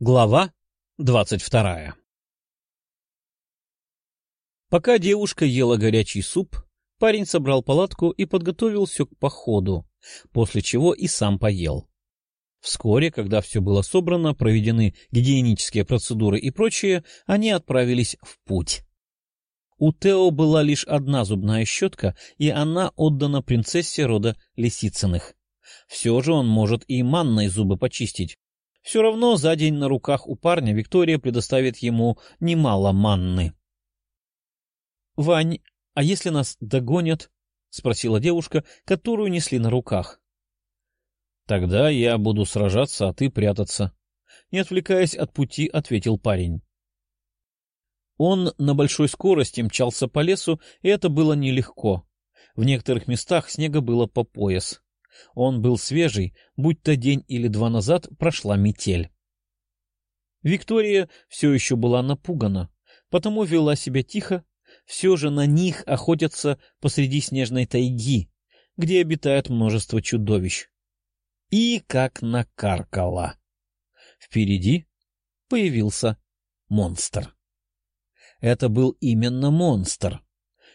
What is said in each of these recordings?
Глава двадцать вторая Пока девушка ела горячий суп, парень собрал палатку и подготовил все к походу, после чего и сам поел. Вскоре, когда все было собрано, проведены гигиенические процедуры и прочее, они отправились в путь. У Тео была лишь одна зубная щетка, и она отдана принцессе рода Лисицыных. Все же он может и манной зубы почистить, все равно за день на руках у парня Виктория предоставит ему немало манны. — Вань, а если нас догонят? — спросила девушка, которую несли на руках. — Тогда я буду сражаться, а ты прятаться. Не отвлекаясь от пути, ответил парень. Он на большой скорости мчался по лесу, и это было нелегко. В некоторых местах снега было по пояс. Он был свежий, будь то день или два назад прошла метель. Виктория все еще была напугана, потому вела себя тихо, все же на них охотятся посреди снежной тайги, где обитает множество чудовищ. И как накаркала. Впереди появился монстр. Это был именно монстр,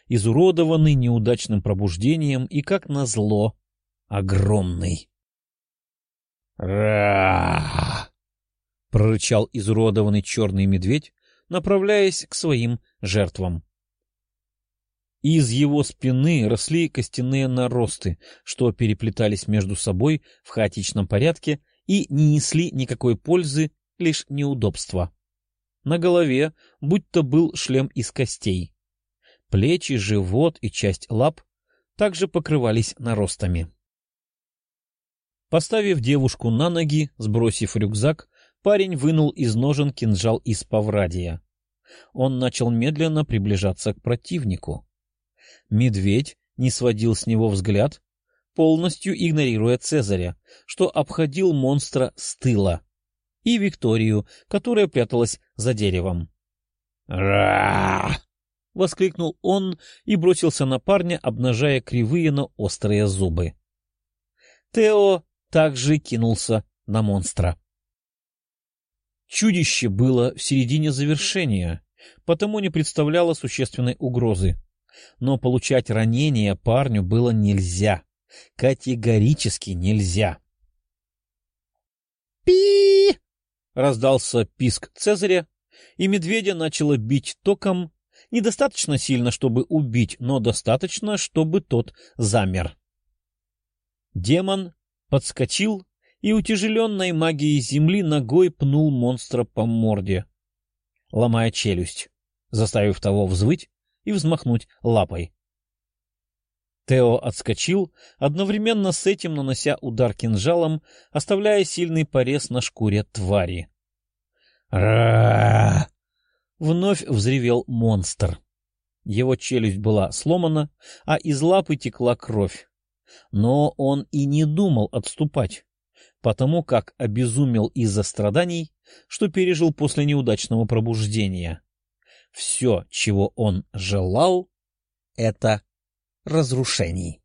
изуродованный неудачным пробуждением и, как назло, огромный. «Ра!» — прорычал изуродованный черный медведь, направляясь к своим жертвам. Из его спины росли костяные наросты, что переплетались между собой в хаотичном порядке и не несли никакой пользы, лишь неудобства. На голове будто был шлем из костей. Плечи, живот и часть лап также покрывались наростами. Поставив девушку на ноги, сбросив рюкзак, парень вынул из ножен кинжал из поврадия. Он начал медленно приближаться к противнику. Медведь не сводил с него взгляд, полностью игнорируя Цезаря, что обходил монстра с тыла, и Викторию, которая пряталась за деревом. «Ра!» — воскликнул он и бросился на парня, обнажая кривые, но острые зубы. Тео также кинулся на монстра. Чудище было в середине завершения, потому не представляло существенной угрозы. Но получать ранения парню было нельзя. Категорически нельзя. пи раздался писк Цезаря, и медведя начало бить током недостаточно сильно, чтобы убить, но достаточно, чтобы тот замер. Демон подскочил и утяжеленной магией земли ногой пнул монстра по морде, ломая челюсть, заставив того взвыть и взмахнуть лапой. Тео отскочил, одновременно с этим нанося удар кинжалом, оставляя сильный порез на шкуре твари. ра Вновь взревел монстр. Его челюсть была сломана, а из лапы текла кровь. Но он и не думал отступать, потому как обезумел из-за страданий, что пережил после неудачного пробуждения. Все, чего он желал, — это разрушений.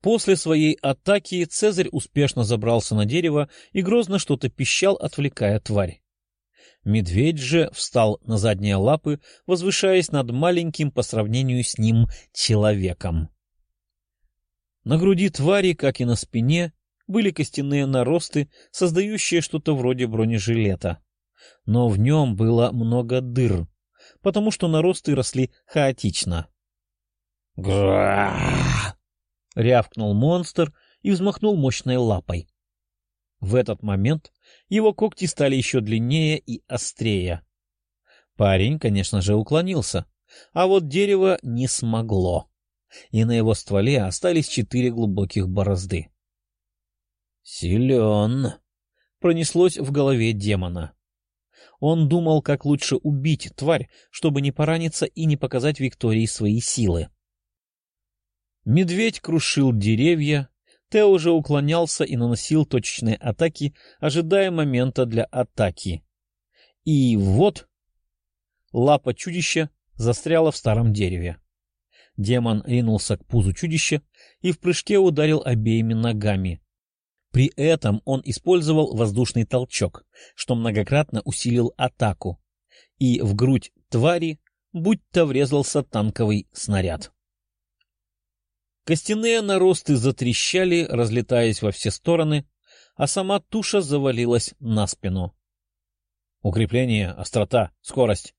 После своей атаки Цезарь успешно забрался на дерево и грозно что-то пищал, отвлекая тварь. Медведь же встал на задние лапы, возвышаясь над маленьким по сравнению с ним человеком. На груди твари, как и на спине, были костяные наросты, создающие что-то вроде бронежилета. Но в нем было много дыр, потому что наросты росли хаотично. «Гра!» — рявкнул монстр и взмахнул мощной лапой. В этот момент его когти стали еще длиннее и острее. Парень, конечно же, уклонился, а вот дерево не смогло и на его стволе остались четыре глубоких борозды. «Силен!» — пронеслось в голове демона. Он думал, как лучше убить тварь, чтобы не пораниться и не показать Виктории свои силы. Медведь крушил деревья, Тео уже уклонялся и наносил точечные атаки, ожидая момента для атаки. И вот лапа чудища застряла в старом дереве. Демон ринулся к пузу чудища и в прыжке ударил обеими ногами. При этом он использовал воздушный толчок, что многократно усилил атаку, и в грудь твари будто врезался танковый снаряд. Костяные наросты затрещали, разлетаясь во все стороны, а сама туша завалилась на спину. Укрепление, острота, скорость.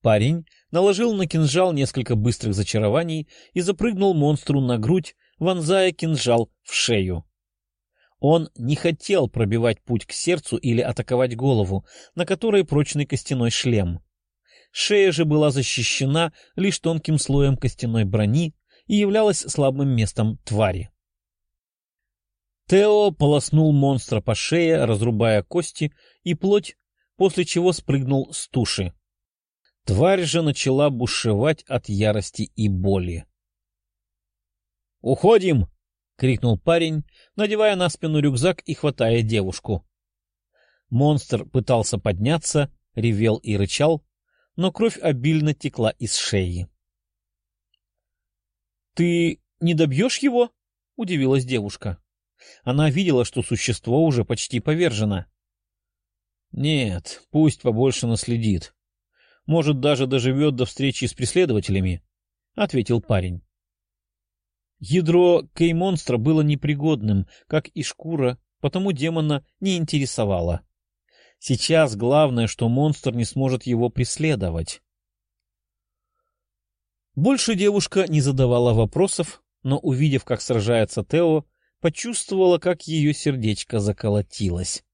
Парень наложил на кинжал несколько быстрых зачарований и запрыгнул монстру на грудь, вонзая кинжал в шею. Он не хотел пробивать путь к сердцу или атаковать голову, на которой прочный костяной шлем. Шея же была защищена лишь тонким слоем костяной брони и являлась слабым местом твари. Тео полоснул монстра по шее, разрубая кости и плоть, после чего спрыгнул с туши. Тварь же начала бушевать от ярости и боли. «Уходим!» — крикнул парень, надевая на спину рюкзак и хватая девушку. Монстр пытался подняться, ревел и рычал, но кровь обильно текла из шеи. — Ты не добьешь его? — удивилась девушка. Она видела, что существо уже почти повержено. — Нет, пусть побольше наследит. Может, даже доживет до встречи с преследователями, — ответил парень. Ядро Кей-монстра было непригодным, как и шкура, потому демона не интересовало. Сейчас главное, что монстр не сможет его преследовать. Больше девушка не задавала вопросов, но, увидев, как сражается Тео, почувствовала, как ее сердечко заколотилось.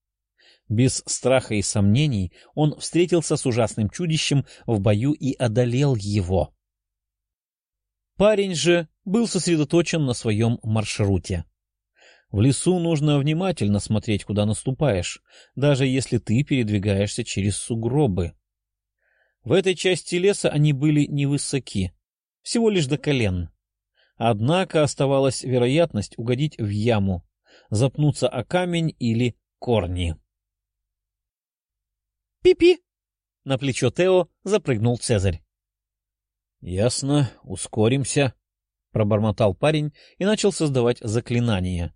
Без страха и сомнений он встретился с ужасным чудищем в бою и одолел его. Парень же был сосредоточен на своем маршруте. В лесу нужно внимательно смотреть, куда наступаешь, даже если ты передвигаешься через сугробы. В этой части леса они были невысоки, всего лишь до колен. Однако оставалась вероятность угодить в яму, запнуться о камень или корни. «Пи-пи!» — на плечо Тео запрыгнул Цезарь. «Ясно, ускоримся», — пробормотал парень и начал создавать заклинания.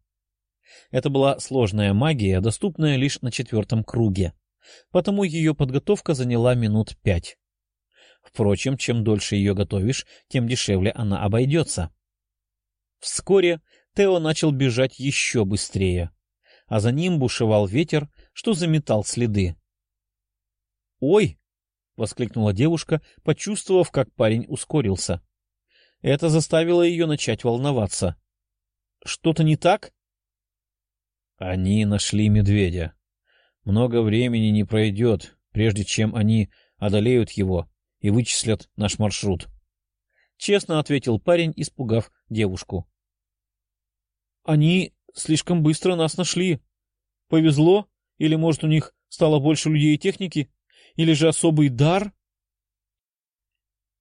Это была сложная магия, доступная лишь на четвертом круге, потому ее подготовка заняла минут пять. Впрочем, чем дольше ее готовишь, тем дешевле она обойдется. Вскоре Тео начал бежать еще быстрее, а за ним бушевал ветер, что заметал следы. «Ой!» — воскликнула девушка, почувствовав, как парень ускорился. Это заставило ее начать волноваться. — Что-то не так? — Они нашли медведя. Много времени не пройдет, прежде чем они одолеют его и вычислят наш маршрут. Честно ответил парень, испугав девушку. — Они слишком быстро нас нашли. Повезло? Или, может, у них стало больше людей и техники? Или же особый дар?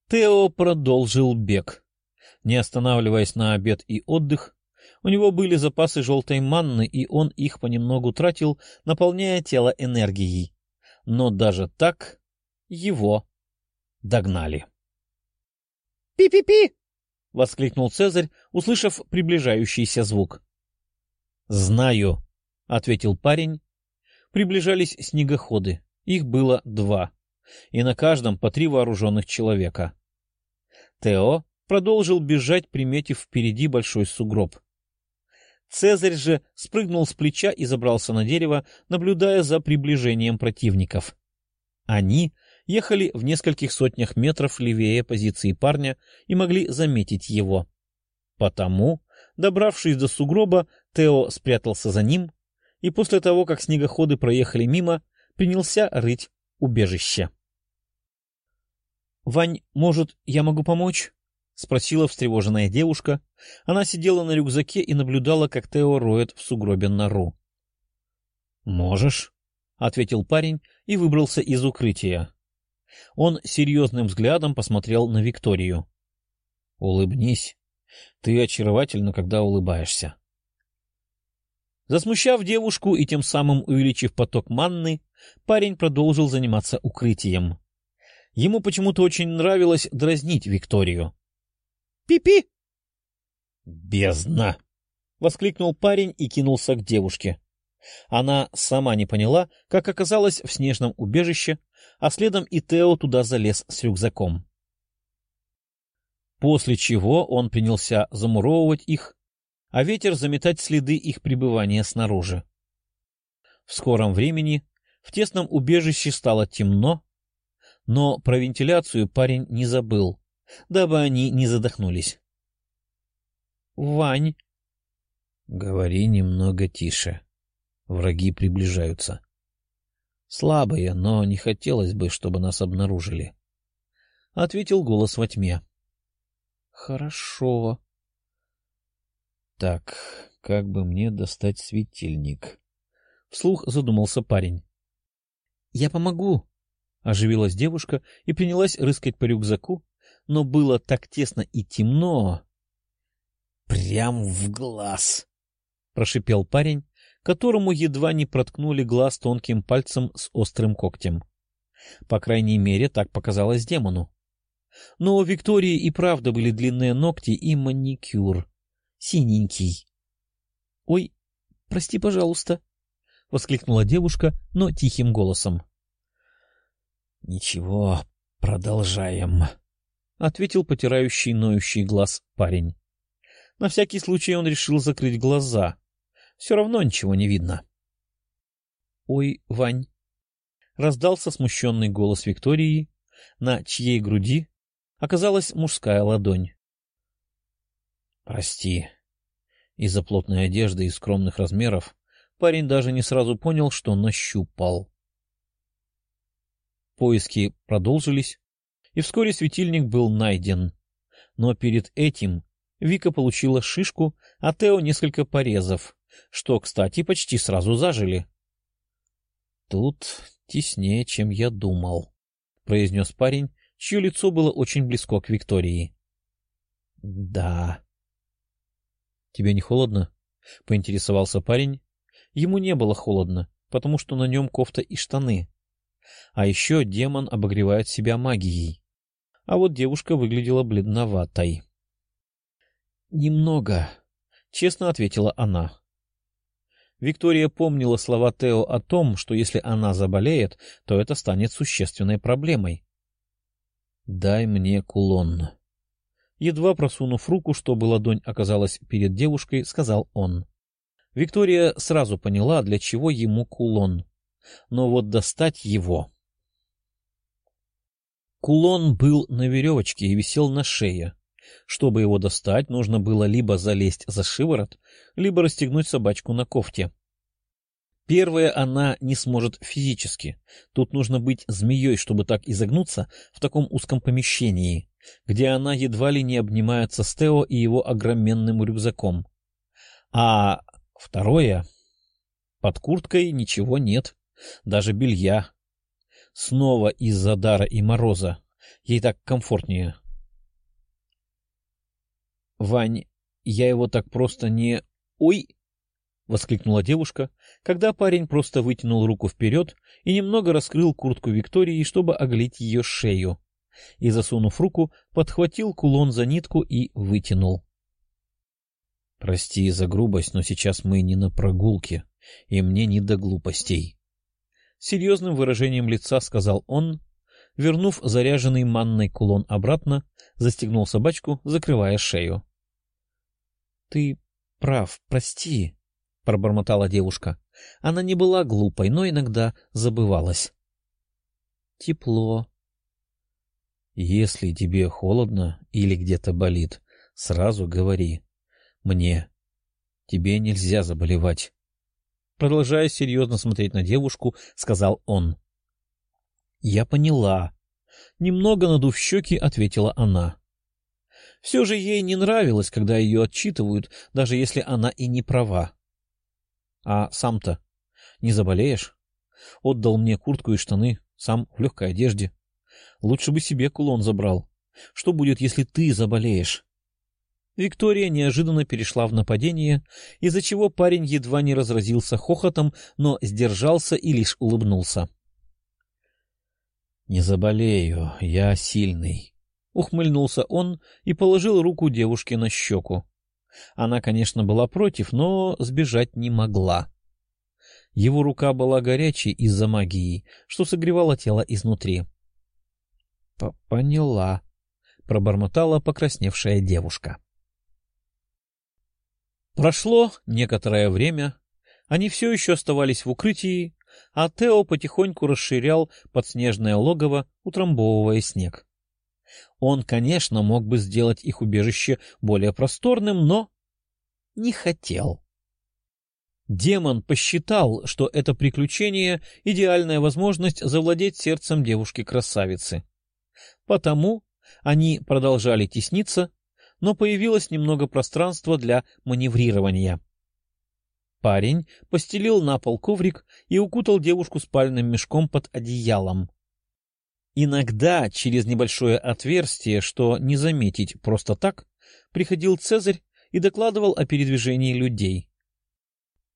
Тео продолжил бег. Не останавливаясь на обед и отдых, у него были запасы желтой манны, и он их понемногу тратил, наполняя тело энергией. Но даже так его догнали. «Пи-пи-пи!» — воскликнул Цезарь, услышав приближающийся звук. «Знаю», — ответил парень. Приближались снегоходы. Их было два, и на каждом по три вооруженных человека. Тео продолжил бежать, приметив впереди большой сугроб. Цезарь же спрыгнул с плеча и забрался на дерево, наблюдая за приближением противников. Они ехали в нескольких сотнях метров левее позиции парня и могли заметить его. Потому, добравшись до сугроба, Тео спрятался за ним, и после того, как снегоходы проехали мимо, принялся рыть убежище. — Вань, может, я могу помочь? — спросила встревоженная девушка. Она сидела на рюкзаке и наблюдала, как Тео роет в сугробе нору. — Можешь, — ответил парень и выбрался из укрытия. Он серьезным взглядом посмотрел на Викторию. — Улыбнись. Ты очаровательна, когда улыбаешься. Засмущав девушку и тем самым увеличив поток манны, парень продолжил заниматься укрытием. Ему почему-то очень нравилось дразнить Викторию. «Пи-пи!» «Бездна!» — воскликнул парень и кинулся к девушке. Она сама не поняла, как оказалась в снежном убежище, а следом и Тео туда залез с рюкзаком. После чего он принялся замуровывать их, а ветер заметать следы их пребывания снаружи. В скором времени в тесном убежище стало темно, но про вентиляцию парень не забыл, дабы они не задохнулись. — Вань! — Говори немного тише. Враги приближаются. Слабые, но не хотелось бы, чтобы нас обнаружили. — ответил голос во тьме. — Хорошо. — Так, как бы мне достать светильник? — вслух задумался парень. — Я помогу, — оживилась девушка и принялась рыскать по рюкзаку, но было так тесно и темно. — Прям в глаз! — прошипел парень, которому едва не проткнули глаз тонким пальцем с острым когтем. По крайней мере, так показалось демону. Но у Виктории и правда были длинные ногти и маникюр. Синенький. — Ой, прости, пожалуйста, — воскликнула девушка, но тихим голосом. — Ничего, продолжаем, — ответил потирающий ноющий глаз парень. На всякий случай он решил закрыть глаза. Все равно ничего не видно. — Ой, Вань! — раздался смущенный голос Виктории, на чьей груди оказалась мужская ладонь. — Прости. Из-за плотной одежды и скромных размеров парень даже не сразу понял, что нащупал. Поиски продолжились, и вскоре светильник был найден. Но перед этим Вика получила шишку, а Тео несколько порезов, что, кстати, почти сразу зажили. — Тут теснее, чем я думал, — произнес парень, чье лицо было очень близко к Виктории. — Да. — Тебе не холодно? — поинтересовался парень. Ему не было холодно, потому что на нем кофта и штаны. А еще демон обогревает себя магией а вот девушка выглядела бледноватой. «Немного», — честно ответила она. Виктория помнила слова Тео о том, что если она заболеет, то это станет существенной проблемой. «Дай мне кулон». Едва просунув руку, чтобы ладонь оказалась перед девушкой, сказал он. Виктория сразу поняла, для чего ему кулон. Но вот достать его... Кулон был на веревочке и висел на шее. Чтобы его достать, нужно было либо залезть за шиворот, либо расстегнуть собачку на кофте. Первое она не сможет физически. Тут нужно быть змеей, чтобы так изогнуться в таком узком помещении, где она едва ли не обнимается с Тео и его огроменным рюкзаком. А второе... Под курткой ничего нет, даже белья, Снова из-за дара и мороза. Ей так комфортнее. — Вань, я его так просто не... Ой! — воскликнула девушка, когда парень просто вытянул руку вперед и немного раскрыл куртку Виктории, чтобы оголить ее шею. И, засунув руку, подхватил кулон за нитку и вытянул. — Прости за грубость, но сейчас мы не на прогулке, и мне не до глупостей серьезным выражением лица сказал он, вернув заряженный манной кулон обратно, застегнул собачку, закрывая шею. — Ты прав, прости, — пробормотала девушка. Она не была глупой, но иногда забывалась. — Тепло. — Если тебе холодно или где-то болит, сразу говори. Мне. Тебе нельзя заболевать. Продолжая серьезно смотреть на девушку, сказал он. — Я поняла. Немного надув щеки, ответила она. Все же ей не нравилось, когда ее отчитывают, даже если она и не права. — А сам-то не заболеешь? Отдал мне куртку и штаны, сам в легкой одежде. Лучше бы себе кулон забрал. Что будет, если ты заболеешь? Виктория неожиданно перешла в нападение, из-за чего парень едва не разразился хохотом, но сдержался и лишь улыбнулся. — Не заболею, я сильный, — ухмыльнулся он и положил руку девушке на щеку. Она, конечно, была против, но сбежать не могла. Его рука была горячей из-за магии, что согревало тело изнутри. — Поняла, — пробормотала покрасневшая девушка. Прошло некоторое время, они все еще оставались в укрытии, а Тео потихоньку расширял подснежное логово, утрамбовывая снег. Он, конечно, мог бы сделать их убежище более просторным, но не хотел. Демон посчитал, что это приключение — идеальная возможность завладеть сердцем девушки-красавицы. Потому они продолжали тесниться, но появилось немного пространства для маневрирования. Парень постелил на пол коврик и укутал девушку спальным мешком под одеялом. Иногда через небольшое отверстие, что не заметить просто так, приходил Цезарь и докладывал о передвижении людей.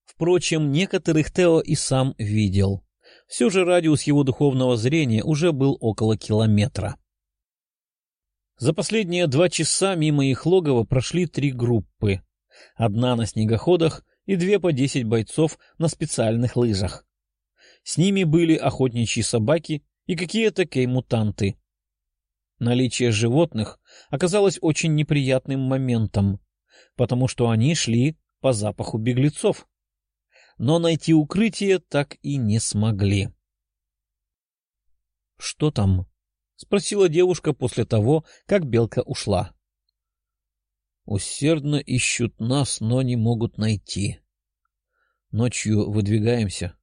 Впрочем, некоторых Тео и сам видел. Все же радиус его духовного зрения уже был около километра. За последние два часа мимо их логова прошли три группы. Одна на снегоходах и две по десять бойцов на специальных лыжах. С ними были охотничьи собаки и какие-то кей-мутанты. Наличие животных оказалось очень неприятным моментом, потому что они шли по запаху беглецов. Но найти укрытие так и не смогли. — Что там? — спросила девушка после того, как белка ушла. — Усердно ищут нас, но не могут найти. Ночью выдвигаемся,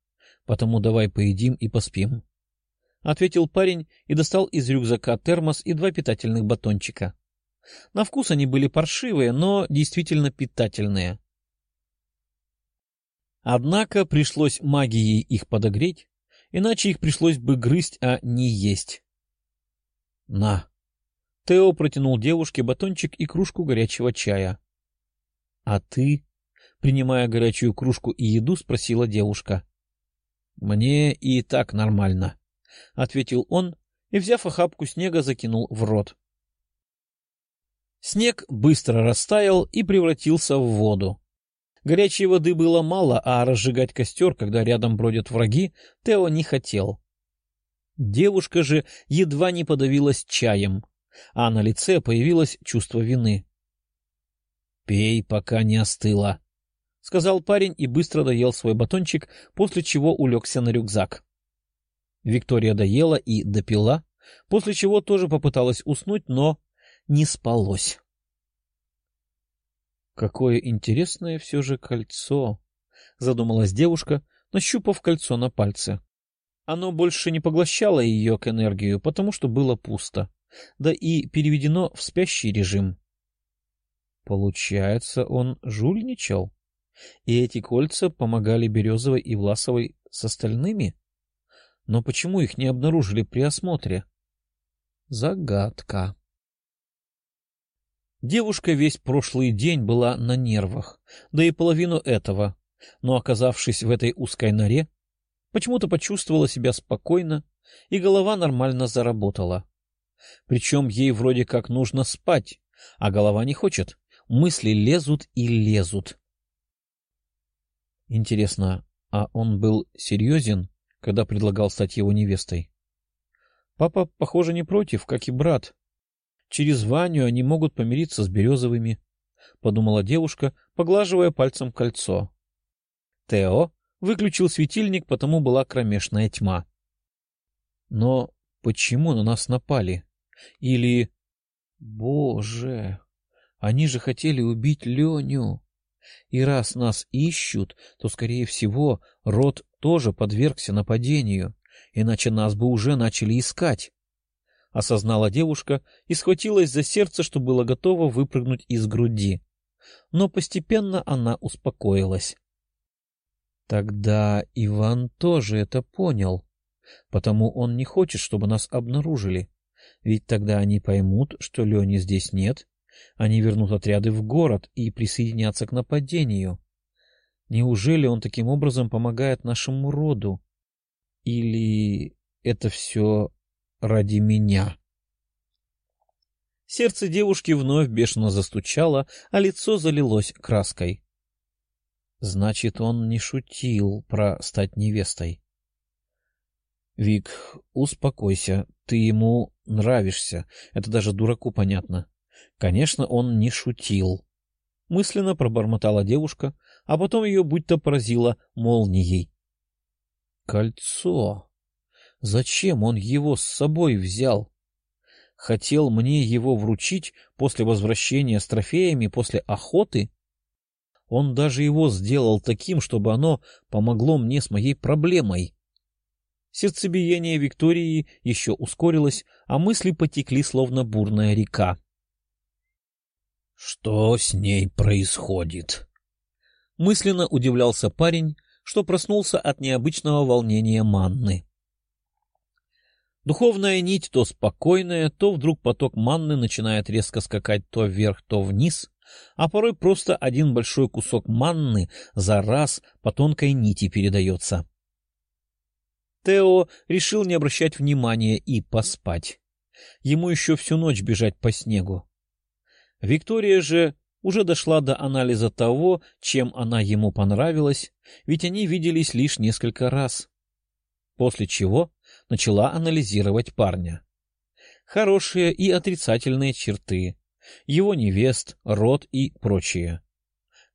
потому давай поедим и поспим. — ответил парень и достал из рюкзака термос и два питательных батончика. На вкус они были паршивые, но действительно питательные. Однако пришлось магией их подогреть, иначе их пришлось бы грызть, а не есть. — На. Тео протянул девушке батончик и кружку горячего чая. — А ты? — принимая горячую кружку и еду, спросила девушка. — Мне и так нормально. — ответил он и, взяв охапку снега, закинул в рот. Снег быстро растаял и превратился в воду. Горячей воды было мало, а разжигать костер, когда рядом бродят враги, Тео не хотел. Девушка же едва не подавилась чаем, а на лице появилось чувство вины. — Пей, пока не остыло, — сказал парень и быстро доел свой батончик, после чего улегся на рюкзак. Виктория доела и допила, после чего тоже попыталась уснуть, но не спалось. «Какое интересное все же кольцо!» — задумалась девушка, нащупав кольцо на пальце. Оно больше не поглощало ее к энергию, потому что было пусто, да и переведено в спящий режим. Получается, он жульничал? И эти кольца помогали Березовой и Власовой с остальными? Но почему их не обнаружили при осмотре? Загадка. Девушка весь прошлый день была на нервах, да и половину этого, но, оказавшись в этой узкой норе, почему-то почувствовала себя спокойно, и голова нормально заработала. Причем ей вроде как нужно спать, а голова не хочет. Мысли лезут и лезут. Интересно, а он был серьезен когда предлагал стать его невестой. Папа, похоже, не против, как и брат. Через Ваню они могут помириться с Березовыми, — подумала девушка, поглаживая пальцем кольцо. Тео выключил светильник, потому была кромешная тьма. Но почему на нас напали? Или... Боже, они же хотели убить Леню. И раз нас ищут, то, скорее всего, род тоже подвергся нападению, иначе нас бы уже начали искать. Осознала девушка и схватилась за сердце, что было готово выпрыгнуть из груди. Но постепенно она успокоилась. Тогда Иван тоже это понял, потому он не хочет, чтобы нас обнаружили. Ведь тогда они поймут, что Лени здесь нет, они вернут отряды в город и присоединятся к нападению. Неужели он таким образом помогает нашему роду? Или это все ради меня? Сердце девушки вновь бешено застучало, а лицо залилось краской. Значит, он не шутил про стать невестой. — Вик, успокойся, ты ему нравишься, это даже дураку понятно. Конечно, он не шутил. Мысленно пробормотала девушка, а потом ее будто поразило молнией. Кольцо. Зачем он его с собой взял? Хотел мне его вручить после возвращения с трофеями после охоты? Он даже его сделал таким, чтобы оно помогло мне с моей проблемой. Сердцебиение Виктории еще ускорилось, а мысли потекли, словно бурная река. «Что с ней происходит?» Мысленно удивлялся парень, что проснулся от необычного волнения манны. Духовная нить то спокойная, то вдруг поток манны начинает резко скакать то вверх, то вниз, а порой просто один большой кусок манны за раз по тонкой нити передается. Тео решил не обращать внимания и поспать. Ему еще всю ночь бежать по снегу. Виктория же уже дошла до анализа того, чем она ему понравилась, ведь они виделись лишь несколько раз. После чего начала анализировать парня. Хорошие и отрицательные черты, его невест, род и прочее.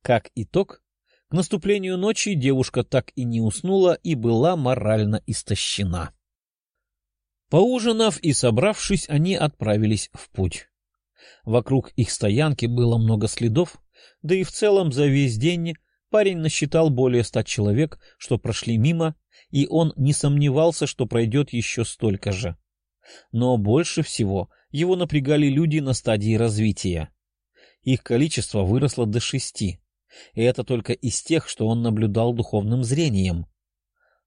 Как итог, к наступлению ночи девушка так и не уснула и была морально истощена. Поужинав и собравшись, они отправились в путь. Вокруг их стоянки было много следов, да и в целом за весь день парень насчитал более ста человек, что прошли мимо, и он не сомневался, что пройдет еще столько же. Но больше всего его напрягали люди на стадии развития. Их количество выросло до шести, и это только из тех, что он наблюдал духовным зрением.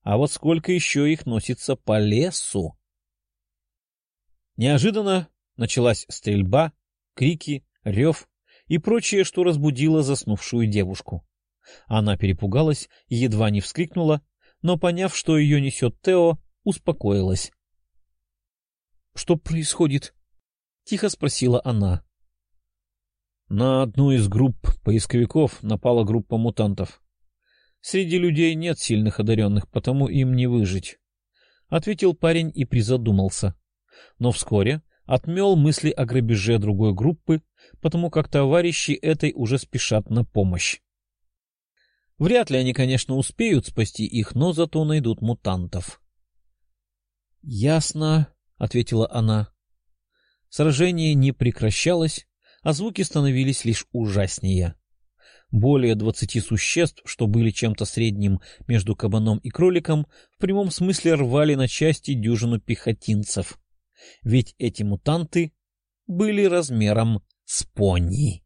А вот сколько еще их носится по лесу? Неожиданно началась стрельба, крики, рев и прочее, что разбудило заснувшую девушку. Она перепугалась едва не вскрикнула, но, поняв, что ее несет Тео, успокоилась. — Что происходит? — тихо спросила она. На одну из групп поисковиков напала группа мутантов. Среди людей нет сильных одаренных, потому им не выжить. — ответил парень и призадумался. Но вскоре отмел мысли о грабеже другой группы, потому как товарищи этой уже спешат на помощь. Вряд ли они, конечно, успеют спасти их, но зато найдут мутантов. — Ясно, — ответила она. Сражение не прекращалось, а звуки становились лишь ужаснее. Более двадцати существ, что были чем-то средним между кабаном и кроликом, в прямом смысле рвали на части дюжину пехотинцев — ведь эти мутанты были размером с пони.